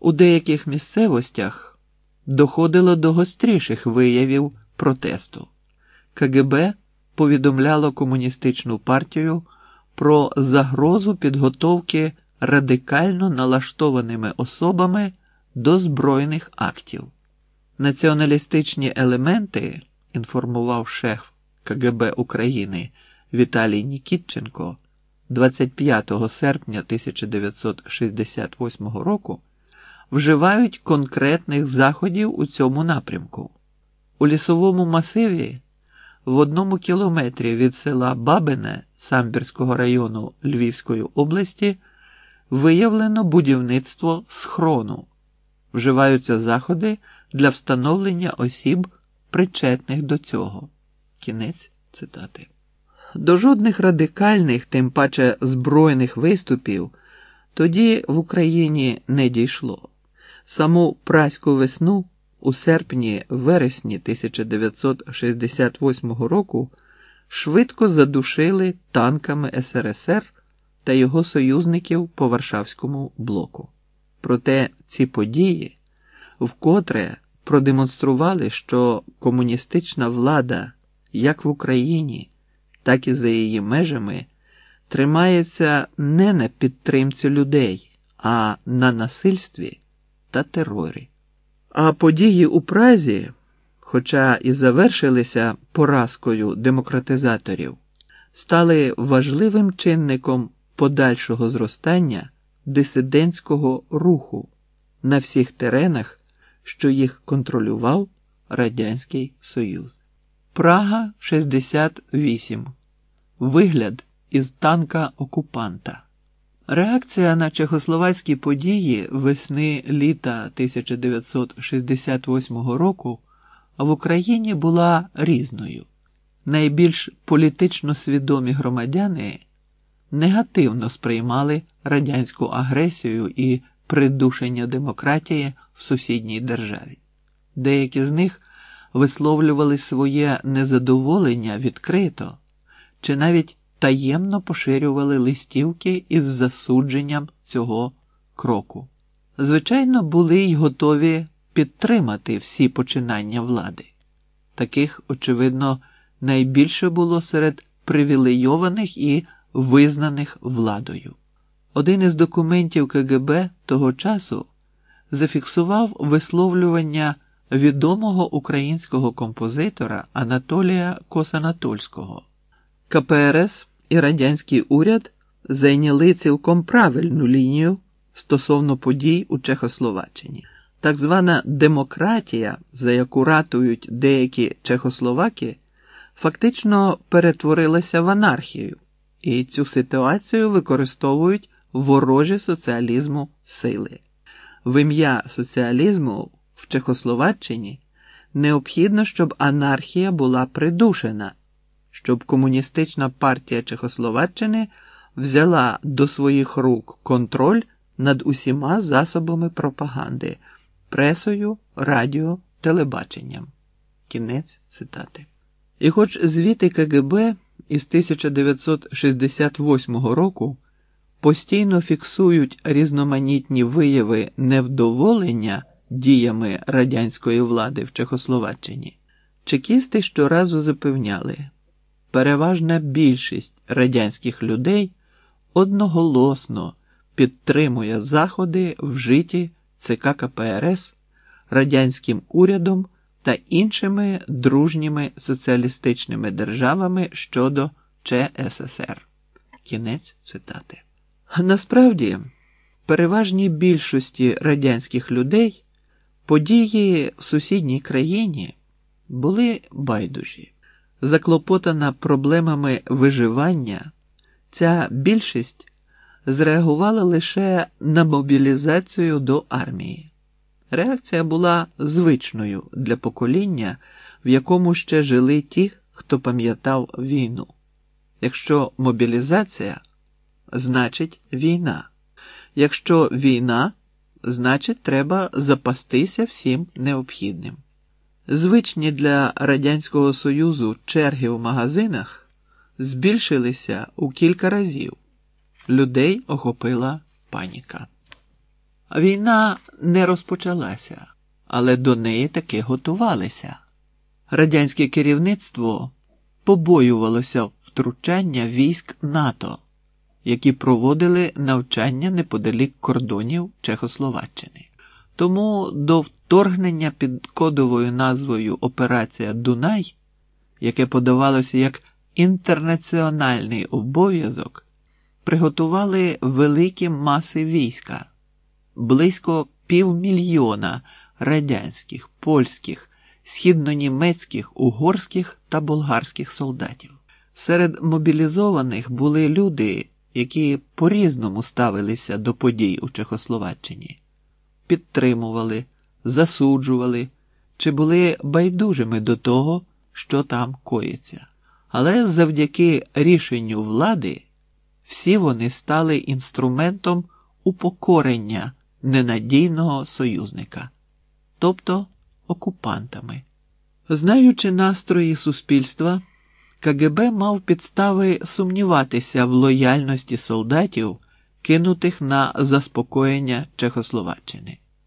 У деяких місцевостях доходило до гостріших виявів протесту. КГБ повідомляло комуністичну партію про загрозу підготовки радикально налаштованими особами до збройних актів. Націоналістичні елементи, інформував шеф КГБ України Віталій Нікітченко 25 серпня 1968 року, вживають конкретних заходів у цьому напрямку. У лісовому масиві в одному кілометрі від села Бабине Самбірського району Львівської області виявлено будівництво схрону. Вживаються заходи для встановлення осіб, причетних до цього. Кінець цитати. До жодних радикальних, тим паче збройних виступів, тоді в Україні не дійшло. Саму праську весну у серпні-вересні 1968 року швидко задушили танками СРСР та його союзників по Варшавському блоку. Проте ці події вкотре продемонстрували, що комуністична влада як в Україні, так і за її межами тримається не на підтримці людей, а на насильстві та терорі. А події у Празі, хоча і завершилися поразкою демократизаторів, стали важливим чинником подальшого зростання дисидентського руху на всіх теренах, що їх контролював Радянський Союз. Прага 68. Вигляд із танка окупанта. Реакція на чехословацькі події весни літа 1968 року в Україні була різною. Найбільш політично свідомі громадяни негативно сприймали радянську агресію і придушення демократії в сусідній державі. Деякі з них висловлювали своє незадоволення відкрито чи навіть таємно поширювали листівки із засудженням цього кроку. Звичайно, були й готові підтримати всі починання влади. Таких, очевидно, найбільше було серед привілейованих і визнаних владою. Один із документів КГБ того часу зафіксував висловлювання відомого українського композитора Анатолія Косанатольського. КПРС і радянський уряд зайняли цілком правильну лінію стосовно подій у Чехословаччині. Так звана демократія, за яку ратують деякі чехословаки, фактично перетворилася в анархію, і цю ситуацію використовують ворожі соціалізму сили. В ім'я соціалізму в Чехословаччині необхідно, щоб анархія була придушена, щоб комуністична партія Чехословаччини взяла до своїх рук контроль над усіма засобами пропаганди, пресою, радіо, телебаченням. Кінець цитати. І хоч звіти КГБ із 1968 року постійно фіксують різноманітні вияви невдоволення діями радянської влади в Чехословаччині, чекісти щоразу запевняли, переважна більшість радянських людей одноголосно підтримує заходи вжиті ЦК КПРС радянським урядом та іншими дружніми соціалістичними державами щодо ЧССР. Кінець цитати. Насправді, переважній більшості радянських людей події в сусідній країні були байдужі. Заклопотана проблемами виживання, ця більшість зреагувала лише на мобілізацію до армії. Реакція була звичною для покоління, в якому ще жили ті, хто пам'ятав війну. Якщо мобілізація, значить війна. Якщо війна, значить треба запастися всім необхідним. Звичні для Радянського Союзу черги в магазинах збільшилися у кілька разів. Людей охопила паніка. Війна не розпочалася, але до неї таки готувалися. Радянське керівництво побоювалося втручання військ НАТО, які проводили навчання неподалік кордонів Чехословаччини. Тому до вторгнення під кодовою назвою Операція Дунай, яке подавалося як інтернаціональний обов'язок, приготували великі маси війська, близько півмільйона радянських, польських, східнонімецьких, угорських та болгарських солдатів. Серед мобілізованих були люди, які по-різному ставилися до подій у Чехословаччині, підтримували, засуджували чи були байдужими до того, що там коїться. Але завдяки рішенню влади всі вони стали інструментом упокорення ненадійного союзника, тобто окупантами. Знаючи настрої суспільства, КГБ мав підстави сумніватися в лояльності солдатів, кинутих на заспокоєння Чехословаччини.